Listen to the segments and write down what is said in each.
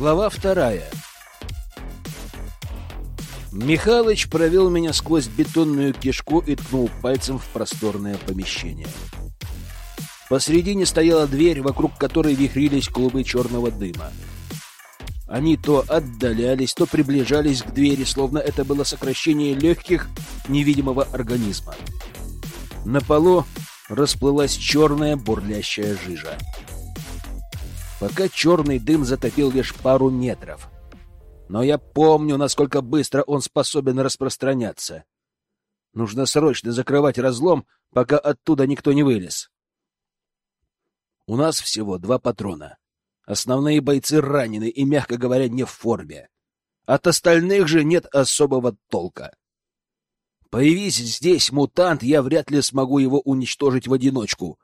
Глава вторая. Михалыч провел меня сквозь бетонную кишку и ткнул пальцем в просторное помещение. Посредине стояла дверь, вокруг которой вихрились клубы черного дыма. Они то отдалялись, то приближались к двери, словно это было сокращение легких невидимого организма. На полу расплылась черная бурлящая жижа. Пока черный дым затопил лишь пару метров. Но я помню, насколько быстро он способен распространяться. Нужно срочно закрывать разлом, пока оттуда никто не вылез. У нас всего два патрона. Основные бойцы ранены и, мягко говоря, не в форме. От остальных же нет особого толка. Появись здесь мутант, я вряд ли смогу его уничтожить в одиночку.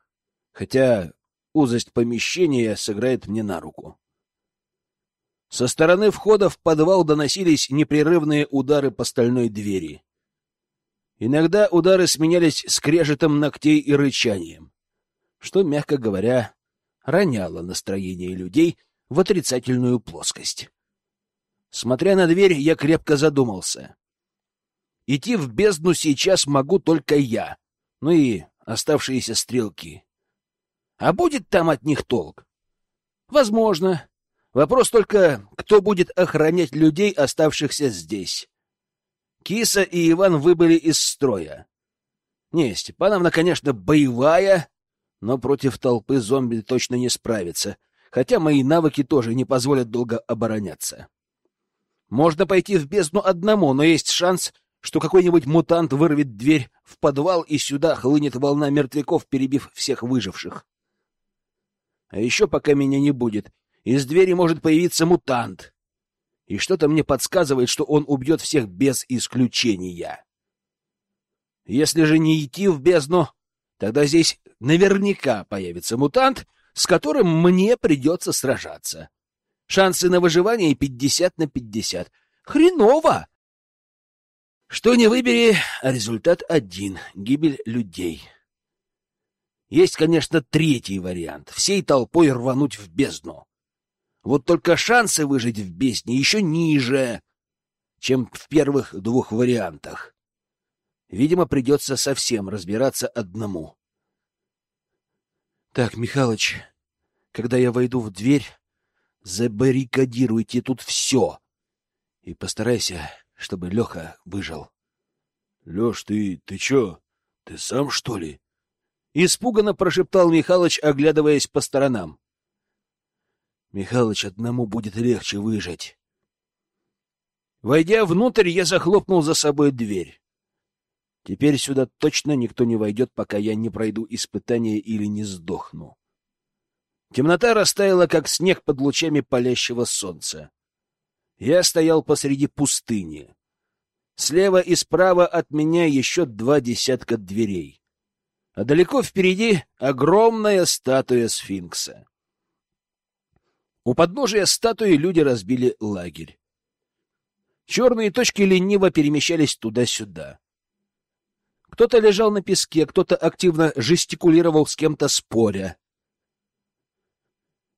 Хотя узость помещения сыграет мне на руку. Со стороны входа в подвал доносились непрерывные удары по стальной двери. Иногда удары сменялись скрежетом ногтей и рычанием, что, мягко говоря, роняло настроение людей в отрицательную плоскость. Смотря на дверь, я крепко задумался. Идти в бездну сейчас могу только я, ну и оставшиеся стрелки. А будет там от них толк? Возможно. Вопрос только, кто будет охранять людей, оставшихся здесь. Киса и Иван выбыли из строя. Не, Степановна, конечно, боевая, но против толпы зомби точно не справится, хотя мои навыки тоже не позволят долго обороняться. Можно пойти в бездну одному, но есть шанс, что какой-нибудь мутант вырвет дверь в подвал, и сюда хлынет волна мертвяков, перебив всех выживших. А еще, пока меня не будет, из двери может появиться мутант. И что-то мне подсказывает, что он убьет всех без исключения. Если же не идти в бездну, тогда здесь наверняка появится мутант, с которым мне придется сражаться. Шансы на выживание пятьдесят на пятьдесят. Хреново! Что не выбери, а результат один — гибель людей. Есть, конечно, третий вариант — всей толпой рвануть в бездну. Вот только шансы выжить в бездне еще ниже, чем в первых двух вариантах. Видимо, придется совсем разбираться одному. Так, Михалыч, когда я войду в дверь, забаррикадируйте тут все и постарайся чтобы Леха выжил. — Леш, ты... ты чё? Ты сам, что ли? Испуганно прошептал Михалыч, оглядываясь по сторонам. — Михалыч, одному будет легче выжить. Войдя внутрь, я захлопнул за собой дверь. Теперь сюда точно никто не войдет, пока я не пройду испытание или не сдохну. Темнота растаяла, как снег под лучами палящего солнца. Я стоял посреди пустыни. Слева и справа от меня еще два десятка дверей. А далеко впереди огромная статуя сфинкса. У подножия статуи люди разбили лагерь. Черные точки лениво перемещались туда-сюда. Кто-то лежал на песке, кто-то активно жестикулировал с кем-то споря.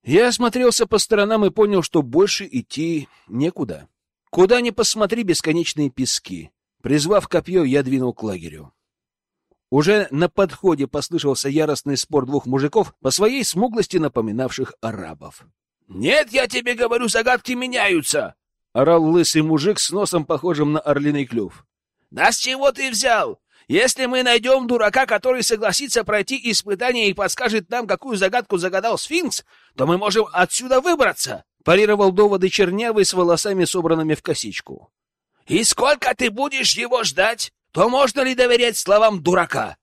Я осмотрелся по сторонам и понял, что больше идти некуда. Куда ни посмотри, бесконечные пески. Призвав копье, я двинул к лагерю. Уже на подходе послышался яростный спор двух мужиков, по своей смуглости напоминавших арабов. «Нет, я тебе говорю, загадки меняются!» — орал лысый мужик с носом, похожим на орлиный клюв. «Да с чего ты взял? Если мы найдем дурака, который согласится пройти испытание и подскажет нам, какую загадку загадал сфинкс, то мы можем отсюда выбраться, — парировал доводы чернявый с волосами, собранными в косичку. — И сколько ты будешь его ждать? То можно ли доверять словам дурака?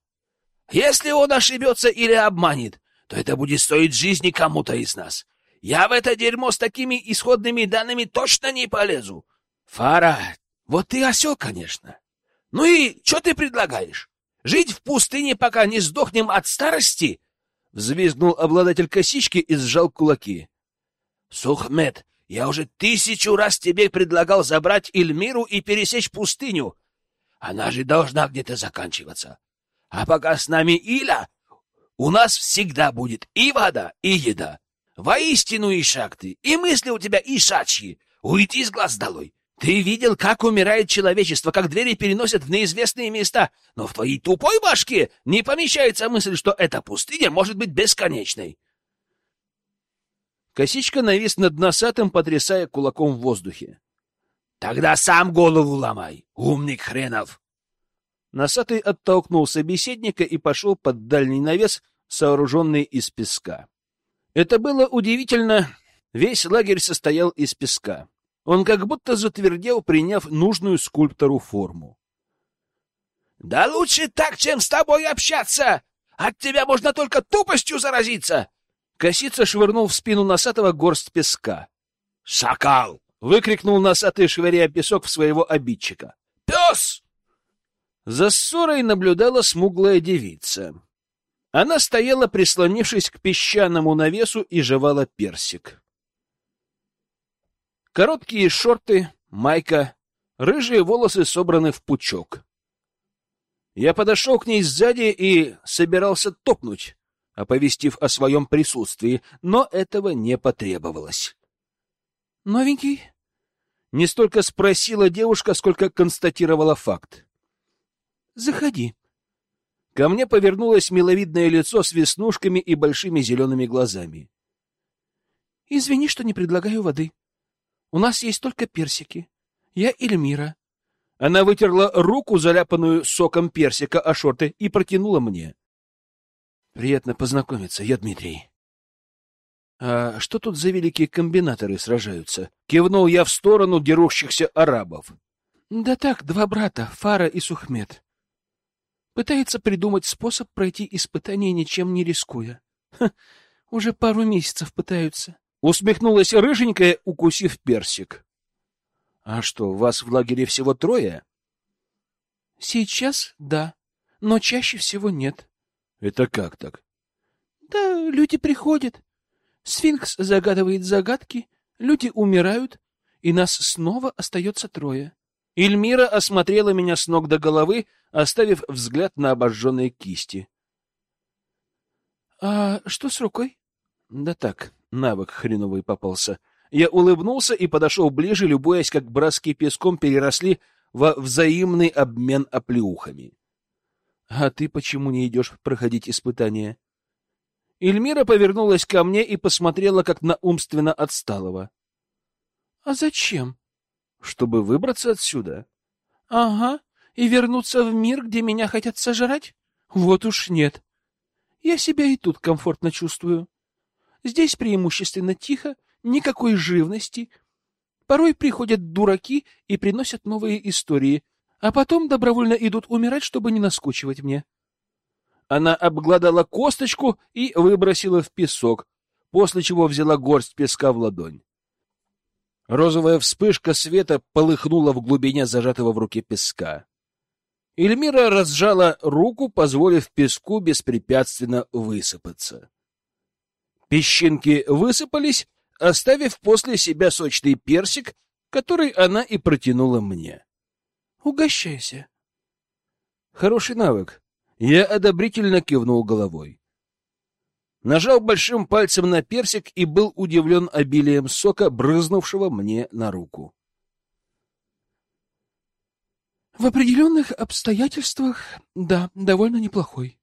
Если он ошибется или обманет, то это будет стоить жизни кому-то из нас. Я в это дерьмо с такими исходными данными точно не полезу. Фара, вот ты осел, конечно. Ну и что ты предлагаешь? Жить в пустыне, пока не сдохнем от старости? Взвизгнул обладатель косички и сжал кулаки. Сухмед, я уже тысячу раз тебе предлагал забрать Эльмиру и пересечь пустыню. Она же должна где-то заканчиваться. А пока с нами Иля, у нас всегда будет и вода, и еда. Воистину, Ишак ты, и мысли у тебя ишачьи. Уйти с глаз долой. Ты видел, как умирает человечество, как двери переносят в неизвестные места, но в твоей тупой башке не помещается мысль, что эта пустыня может быть бесконечной. Косичка навис над носатым, потрясая кулаком в воздухе. — Тогда сам голову ломай, умник хренов! Носатый оттолкнул собеседника и пошел под дальний навес, сооруженный из песка. Это было удивительно. Весь лагерь состоял из песка. Он как будто затвердел, приняв нужную скульптору форму. — Да лучше так, чем с тобой общаться! От тебя можно только тупостью заразиться! Косица швырнул в спину носатого горсть песка. «Шакал!» — выкрикнул носатый, швыряя песок в своего обидчика. «Пес!» За ссорой наблюдала смуглая девица. Она стояла, прислонившись к песчаному навесу, и жевала персик. Короткие шорты, майка, рыжие волосы собраны в пучок. Я подошел к ней сзади и собирался топнуть, оповестив о своем присутствии, но этого не потребовалось. «Новенький?» Не столько спросила девушка, сколько констатировала факт. «Заходи». Ко мне повернулось миловидное лицо с веснушками и большими зелеными глазами. «Извини, что не предлагаю воды», у нас есть только персики. Я Эльмира. Она вытерла руку, заляпанную соком персика, о шорты, и протянула мне. Приятно познакомиться, я Дмитрий. А что тут за великие комбинаторы сражаются? Кивнул я в сторону дерущихся арабов. Да так, два брата, Фара и Сухмед. Пытается придумать способ пройти испытание, ничем не рискуя. Ха, уже пару месяцев пытаются. Усмехнулась рыженькая, укусив персик. — А что, вас в лагере всего трое? — Сейчас да, но чаще всего нет. — Это как так? — Да, люди приходят. Сфинкс загадывает загадки, люди умирают, и нас снова остается трое. Эльмира осмотрела меня с ног до головы, оставив взгляд на обожженные кисти. — А что с рукой? — Да так, навык хреновый попался. Я улыбнулся и подошел ближе, любуясь, как броски песком переросли во взаимный обмен оплеухами. — А ты почему не идешь проходить испытания? Эльмира повернулась ко мне и посмотрела, как на умственно отсталого. — А зачем? — Чтобы выбраться отсюда. — Ага, и вернуться в мир, где меня хотят сожрать? Вот уж нет. Я себя и тут комфортно чувствую. Здесь преимущественно тихо, никакой живности. Порой приходят дураки и приносят новые истории, а потом добровольно идут умирать, чтобы не наскучивать мне. Она обглодала косточку и выбросила в песок, после чего взяла горсть песка в ладонь. Розовая вспышка света полыхнула в глубине зажатого в руке песка. Эльмира разжала руку, позволив песку беспрепятственно высыпаться. Песчинки высыпались, оставив после себя сочный персик, который она и протянула мне. «Угощайся». Хороший навык. Я одобрительно кивнул головой. Нажал большим пальцем на персик и был удивлен обилием сока, брызнувшего мне на руку. В определенных обстоятельствах, да, довольно неплохой.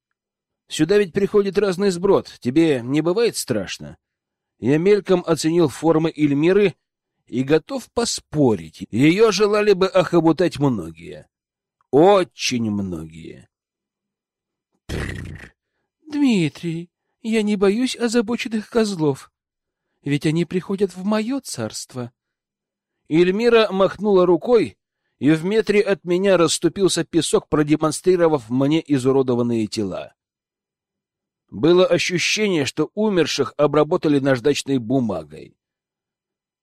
Сюда ведь приходит разный сброд. Тебе не бывает страшно? Я мельком оценил формы Эльмиры и готов поспорить. Ее желали бы охоботать многие. Очень многие. Дмитрий, я не боюсь озабоченных козлов. Ведь они приходят в мое царство. Эльмира махнула рукой, и в метре от меня расступился песок, продемонстрировав мне изуродованные тела. Было ощущение, что умерших обработали наждачной бумагой.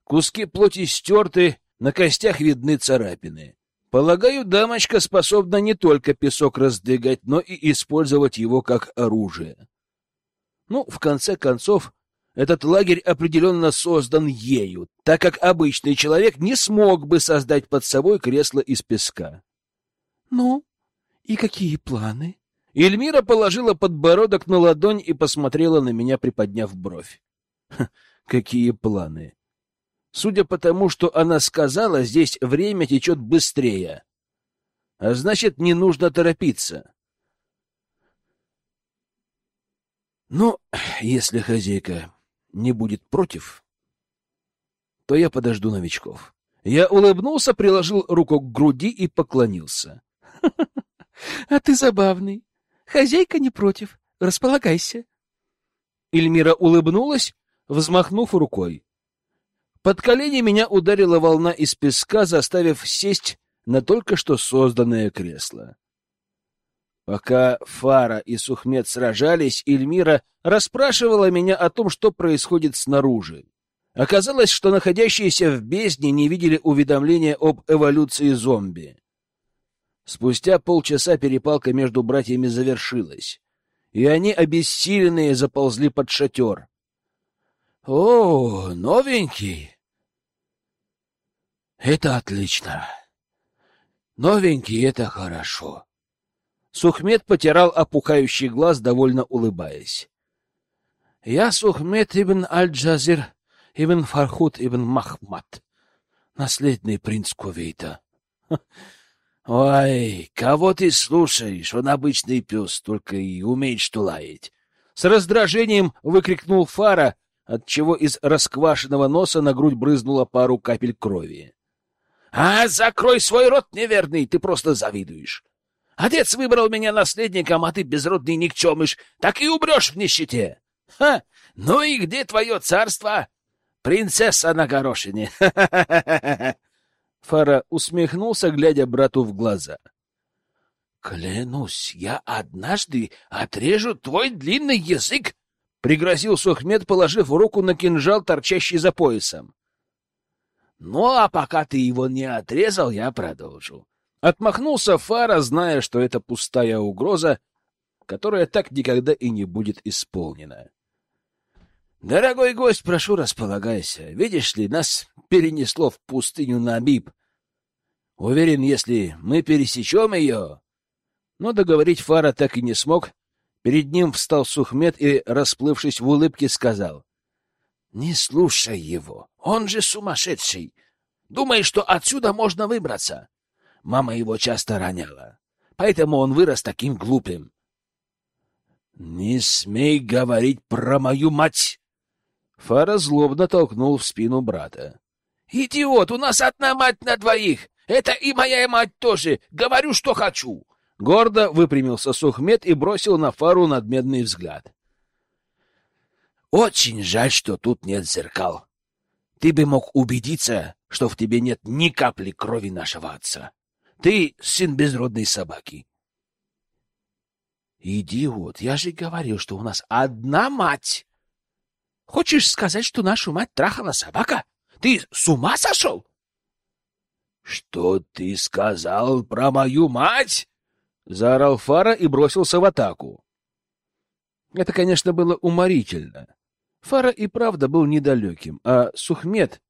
Куски плоти стерты, на костях видны царапины. Полагаю, дамочка способна не только песок раздвигать, но и использовать его как оружие. Ну, в конце концов, этот лагерь определенно создан ею, так как обычный человек не смог бы создать под собой кресло из песка. — Ну, и какие планы? Эльмира положила подбородок на ладонь и посмотрела на меня, приподняв бровь. какие планы? Судя по тому, что она сказала, здесь время течет быстрее. А значит, не нужно торопиться. Ну, если хозяйка не будет против, то я подожду новичков. Я улыбнулся, приложил руку к груди и поклонился. — А ты забавный. Хозяйка не против. Располагайся. Эльмира улыбнулась, взмахнув рукой. Под колени меня ударила волна из песка, заставив сесть на только что созданное кресло. Пока Фара и Сухмет сражались, Эльмира расспрашивала меня о том, что происходит снаружи. Оказалось, что находящиеся в бездне не видели уведомления об эволюции зомби. Спустя полчаса перепалка между братьями завершилась, и они, обессиленные, заползли под шатер. — О, новенький! — Это отлично. Новенький — это хорошо. Сухмед потирал опухающий глаз, довольно улыбаясь. — Я Сухмед ибн Аль-Джазир ибн Фархут ибн Махмад, наследный принц Кувейта. — Ой, кого ты слушаешь? Он обычный пес, только и умеет что лаять. С раздражением выкрикнул Фара, отчего из расквашенного носа на грудь брызнула пару капель крови. — А, закрой свой рот, неверный, ты просто завидуешь. Отец выбрал меня наследником, а ты, безродный никчемыш, так и умрешь в нищете. Ха! Ну и где твое царство? Принцесса на горошине. Фара усмехнулся, глядя брату в глаза. Клянусь, я однажды отрежу твой длинный язык, пригрозил Сухмед, положив руку на кинжал, торчащий за поясом. Ну а пока ты его не отрезал, я продолжу. Отмахнулся Фара, зная, что это пустая угроза, которая так никогда и не будет исполнена. Дорогой гость, прошу, располагайся. Видишь ли, нас перенесло в пустыню Намиб. Уверен, если мы пересечем ее... Но договорить Фара так и не смог. Перед ним встал Сухмед и, расплывшись в улыбке, сказал. — Не слушай его, он же сумасшедший. Думает, что отсюда можно выбраться. Мама его часто роняла, поэтому он вырос таким глупым. — Не смей говорить про мою мать! Фара злобно толкнул в спину брата. «Идиот! У нас одна мать на двоих! Это и моя мать тоже! Говорю, что хочу!» Гордо выпрямился Сухмед и бросил на Фару надменный взгляд. «Очень жаль, что тут нет зеркал. Ты бы мог убедиться, что в тебе нет ни капли крови нашего отца. Ты сын безродной собаки». «Идиот! Я же говорил, что у нас одна мать!» Хочешь сказать, что нашу мать трахала собака? Ты с ума сошел? — Что ты сказал про мою мать? — заорал Фара и бросился в атаку. Это, конечно, было уморительно. Фара и правда был недалеким, а Сухмед,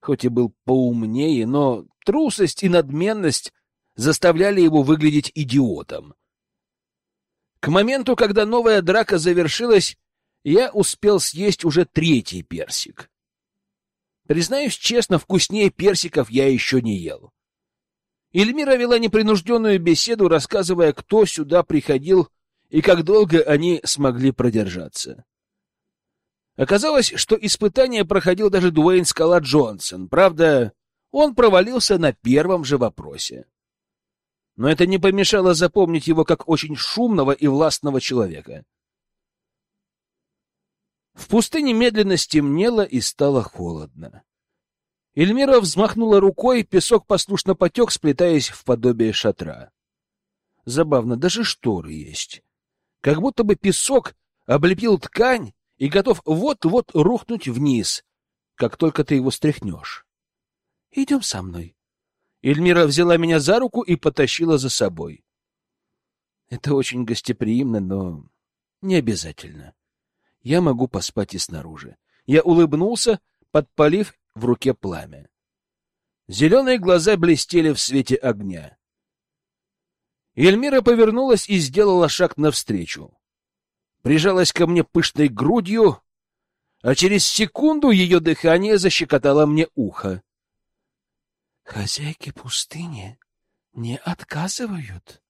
хоть и был поумнее, но трусость и надменность заставляли его выглядеть идиотом. К моменту, когда новая драка завершилась, я успел съесть уже третий персик. Признаюсь честно, вкуснее персиков я еще не ел. Эльмира вела непринужденную беседу, рассказывая, кто сюда приходил и как долго они смогли продержаться. Оказалось, что испытание проходил даже Дуэйн Скала Джонсон. Правда, он провалился на первом же вопросе. Но это не помешало запомнить его как очень шумного и властного человека. В пустыне медленно стемнело и стало холодно. Эльмира взмахнула рукой, песок послушно потек, сплетаясь в подобие шатра. Забавно, даже шторы есть. Как будто бы песок облепил ткань и готов вот-вот рухнуть вниз, как только ты его стряхнешь. — Идем со мной. Эльмира взяла меня за руку и потащила за собой. Это очень гостеприимно, но не обязательно я могу поспать и снаружи. Я улыбнулся, подпалив в руке пламя. Зеленые глаза блестели в свете огня. Эльмира повернулась и сделала шаг навстречу. Прижалась ко мне пышной грудью, а через секунду ее дыхание защекотало мне ухо. Хозяйки пустыни не отказывают.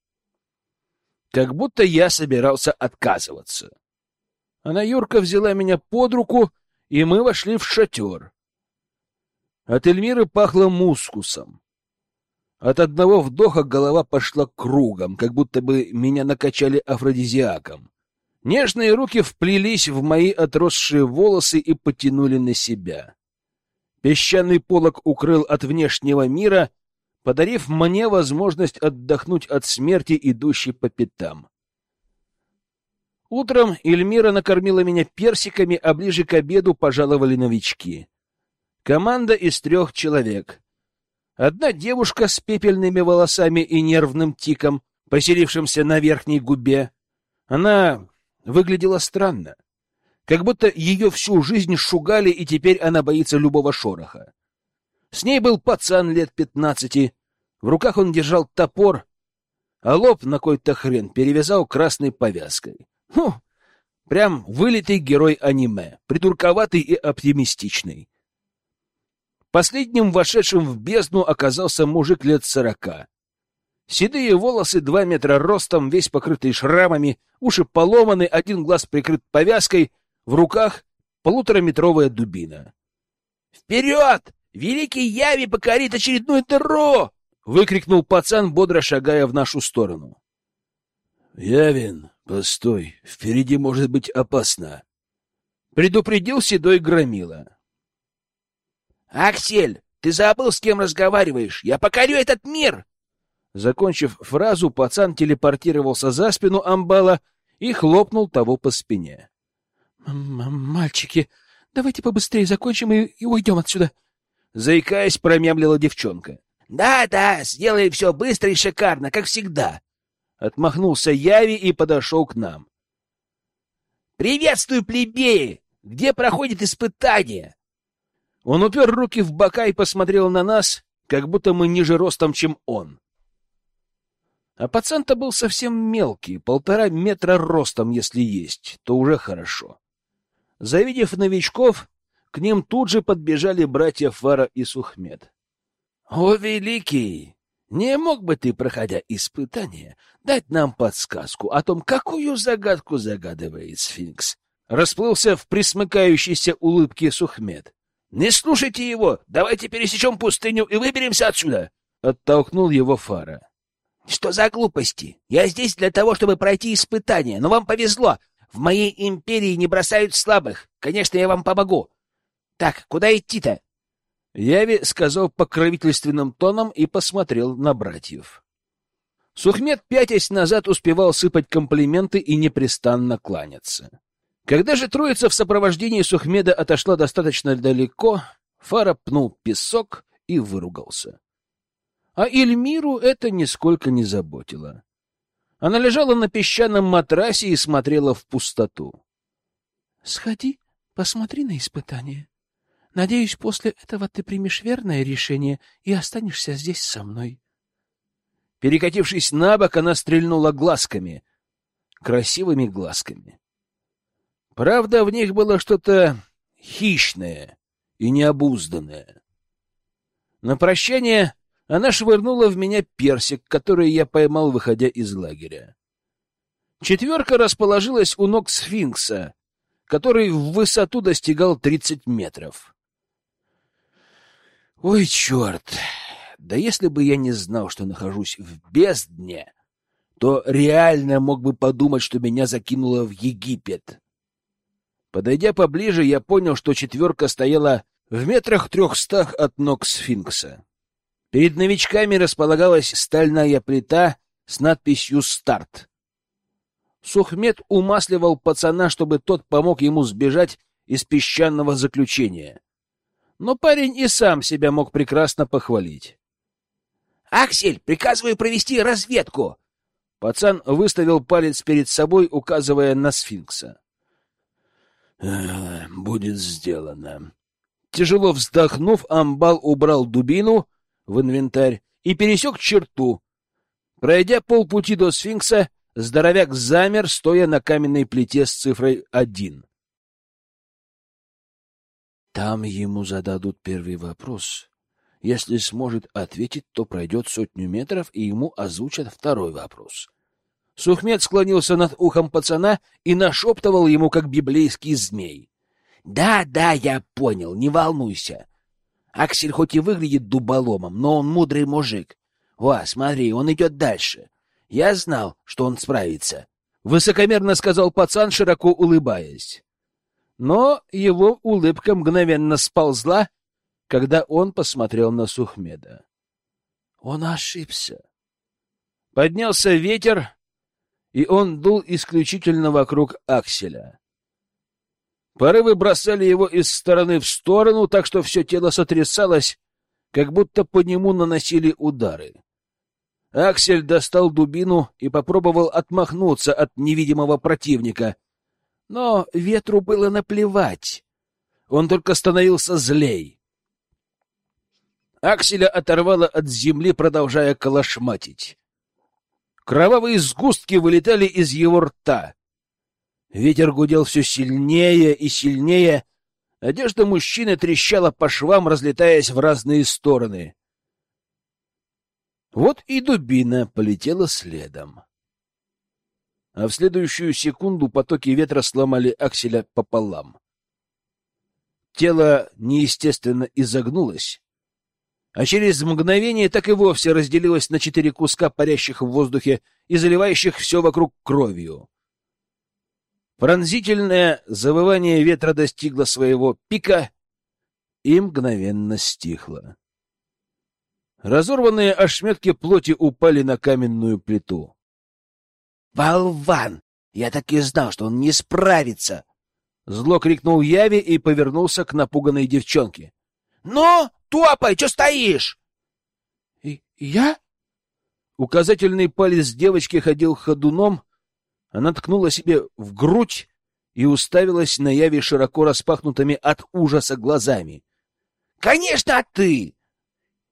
Как будто я собирался отказываться. Она Юрка взяла меня под руку, и мы вошли в шатер. От Эльмиры пахло мускусом. От одного вдоха голова пошла кругом, как будто бы меня накачали афродизиаком. Нежные руки вплелись в мои отросшие волосы и потянули на себя. Песчаный полог укрыл от внешнего мира, подарив мне возможность отдохнуть от смерти, идущей по пятам. Утром Эльмира накормила меня персиками, а ближе к обеду пожаловали новички. Команда из трех человек. Одна девушка с пепельными волосами и нервным тиком, поселившимся на верхней губе. Она выглядела странно, как будто ее всю жизнь шугали, и теперь она боится любого шороха. С ней был пацан лет пятнадцати, в руках он держал топор, а лоб на кой-то хрен перевязал красной повязкой. Хм, прям вылитый герой аниме, придурковатый и оптимистичный. Последним вошедшим в бездну оказался мужик лет сорока. Седые волосы, два метра ростом, весь покрытый шрамами, уши поломаны, один глаз прикрыт повязкой, в руках полутораметровая дубина. «Вперед! Великий Яви покорит очередную дыру!» — выкрикнул пацан, бодро шагая в нашу сторону. «Явин, постой, впереди может быть опасно!» — предупредил седой громила. «Аксель, ты забыл, с кем разговариваешь? Я покорю этот мир!» Закончив фразу, пацан телепортировался за спину амбала и хлопнул того по спине. — Мальчики, давайте побыстрее закончим и, и уйдем отсюда. Заикаясь, промямлила девчонка. «Да, — Да-да, сделай все быстро и шикарно, как всегда. Отмахнулся Яви и подошел к нам. — Приветствую, плебеи! Где проходит испытание? Он упер руки в бока и посмотрел на нас, как будто мы ниже ростом, чем он. А пацан-то был совсем мелкий, полтора метра ростом, если есть, то уже хорошо. Завидев новичков, к ним тут же подбежали братья Фара и Сухмед. — О, великий! Не мог бы ты, проходя испытание, дать нам подсказку о том, какую загадку загадывает сфинкс? Расплылся в присмыкающейся улыбке Сухмед. — Не слушайте его! Давайте пересечем пустыню и выберемся отсюда! — оттолкнул его Фара. Что за глупости? Я здесь для того, чтобы пройти испытание, но вам повезло. В моей империи не бросают слабых. Конечно, я вам помогу. Так, куда идти-то? Яви сказал покровительственным тоном и посмотрел на братьев. Сухмед, пятясь назад, успевал сыпать комплименты и непрестанно кланяться. Когда же троица в сопровождении Сухмеда отошла достаточно далеко, Фара пнул песок и выругался. А Эльмиру это нисколько не заботило. Она лежала на песчаном матрасе и смотрела в пустоту. — Сходи, посмотри на испытание. Надеюсь, после этого ты примешь верное решение и останешься здесь со мной. Перекатившись на бок, она стрельнула глазками, красивыми глазками. Правда, в них было что-то хищное и необузданное. На прощание она швырнула в меня персик, который я поймал, выходя из лагеря. Четверка расположилась у ног сфинкса, который в высоту достигал тридцать метров. Ой, черт! Да если бы я не знал, что нахожусь в бездне, то реально мог бы подумать, что меня закинуло в Египет. Подойдя поближе, я понял, что четверка стояла в метрах трехстах от ног сфинкса. Перед новичками располагалась стальная плита с надписью «Старт». Сухмед умасливал пацана, чтобы тот помог ему сбежать из песчаного заключения. Но парень и сам себя мог прекрасно похвалить. «Аксель, приказываю провести разведку!» Пацан выставил палец перед собой, указывая на сфинкса. «Будет сделано». Тяжело вздохнув, амбал убрал дубину — в инвентарь и пересек черту. Пройдя полпути до сфинкса, здоровяк замер, стоя на каменной плите с цифрой один. Там ему зададут первый вопрос. Если сможет ответить, то пройдет сотню метров, и ему озвучат второй вопрос. Сухмед склонился над ухом пацана и нашептывал ему, как библейский змей. — Да, да, я понял, не волнуйся. Аксель хоть и выглядит дуболомом, но он мудрый мужик. Ва, смотри, он идет дальше. Я знал, что он справится. Высокомерно сказал пацан, широко улыбаясь. Но его улыбка мгновенно сползла, когда он посмотрел на Сухмеда. Он ошибся. Поднялся ветер, и он дул исключительно вокруг акселя. Порывы бросали его из стороны в сторону, так что все тело сотрясалось, как будто по нему наносили удары. Аксель достал дубину и попробовал отмахнуться от невидимого противника — но ветру было наплевать. Он только становился злей. Акселя оторвало от земли, продолжая колошматить. Кровавые сгустки вылетали из его рта. Ветер гудел все сильнее и сильнее. Одежда мужчины трещала по швам, разлетаясь в разные стороны. Вот и дубина полетела следом а в следующую секунду потоки ветра сломали акселя пополам. Тело неестественно изогнулось, а через мгновение так и вовсе разделилось на четыре куска, парящих в воздухе и заливающих все вокруг кровью. Пронзительное завывание ветра достигло своего пика и мгновенно стихло. Разорванные ошметки плоти упали на каменную плиту. «Болван! Я так и знал, что он не справится!» Зло крикнул Яви и повернулся к напуганной девчонке. «Ну, топай, что стоишь?» И «Я?» Указательный палец девочки ходил ходуном, она ткнула себе в грудь и уставилась на Яви широко распахнутыми от ужаса глазами. «Конечно, ты!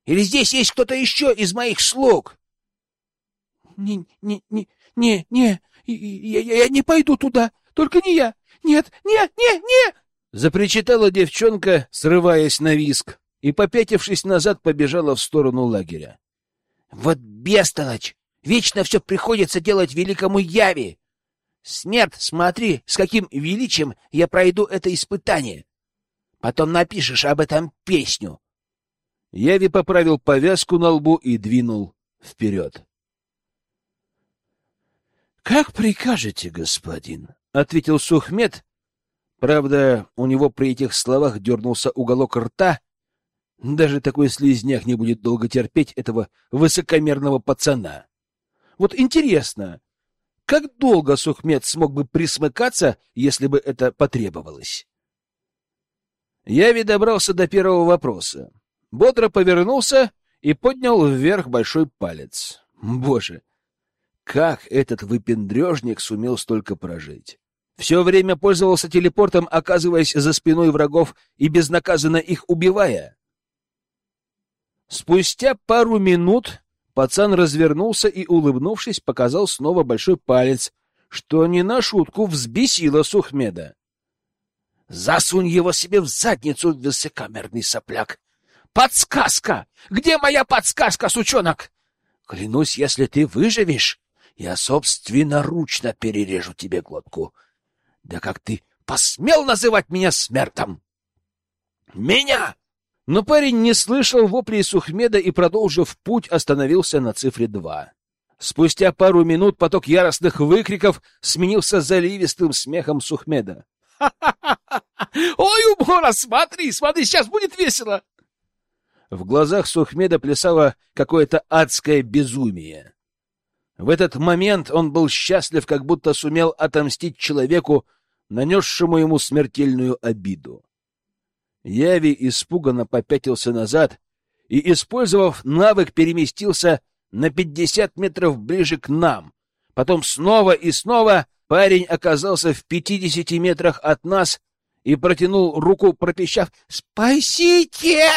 Или здесь есть кто-то еще из моих слуг?» «Не, не, не, «Не, не, я, я не пойду туда, только не я! Нет, нет, нет, нет!» Запричитала девчонка, срываясь на виск, и, попятившись назад, побежала в сторону лагеря. «Вот бестолочь! Вечно все приходится делать великому Яви! Смерть, смотри, с каким величием я пройду это испытание! Потом напишешь об этом песню!» Яви поправил повязку на лбу и двинул вперед. Как прикажете, господин, ответил Сухмед. Правда, у него при этих словах дернулся уголок рта. Даже такой слизняк не будет долго терпеть этого высокомерного пацана. Вот интересно, как долго Сухмед смог бы присмыкаться, если бы это потребовалось? Я ведь добрался до первого вопроса. Бодро повернулся и поднял вверх большой палец. Боже, как этот выпендрежник сумел столько прожить? Все время пользовался телепортом, оказываясь за спиной врагов и безнаказанно их убивая. Спустя пару минут пацан развернулся и, улыбнувшись, показал снова большой палец, что не на шутку взбесило Сухмеда. «Засунь его себе в задницу, высокомерный сопляк! Подсказка! Где моя подсказка, сучонок? Клянусь, если ты выживешь, я собственноручно перережу тебе глотку. Да как ты посмел называть меня смертом? Меня! Но парень не слышал воплей Сухмеда и, продолжив путь, остановился на цифре два. Спустя пару минут поток яростных выкриков сменился заливистым смехом Сухмеда. «Ха-ха-ха! Ой, умора, смотри, смотри, сейчас будет весело!» В глазах Сухмеда плясало какое-то адское безумие. В этот момент он был счастлив, как будто сумел отомстить человеку, нанесшему ему смертельную обиду. Яви испуганно попятился назад и, использовав навык, переместился на пятьдесят метров ближе к нам. Потом снова и снова парень оказался в пятидесяти метрах от нас и протянул руку, пропищав «Спасите!».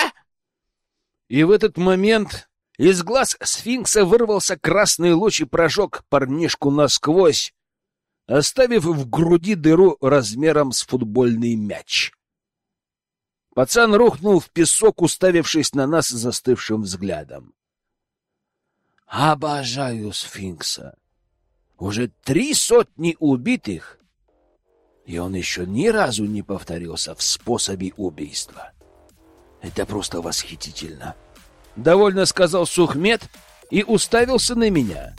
И в этот момент из глаз сфинкса вырвался красный луч и прожег парнишку насквозь, оставив в груди дыру размером с футбольный мяч. Пацан рухнул в песок, уставившись на нас застывшим взглядом. Обожаю сфинкса. Уже три сотни убитых, и он еще ни разу не повторился в способе убийства. Это просто восхитительно. Довольно сказал Сухмед и уставился на меня.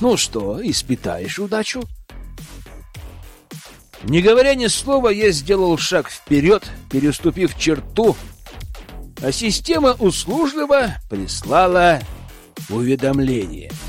Ну что, испытаешь удачу? Не говоря ни слова, я сделал шаг вперед, переступив черту, а система услужливо прислала уведомление —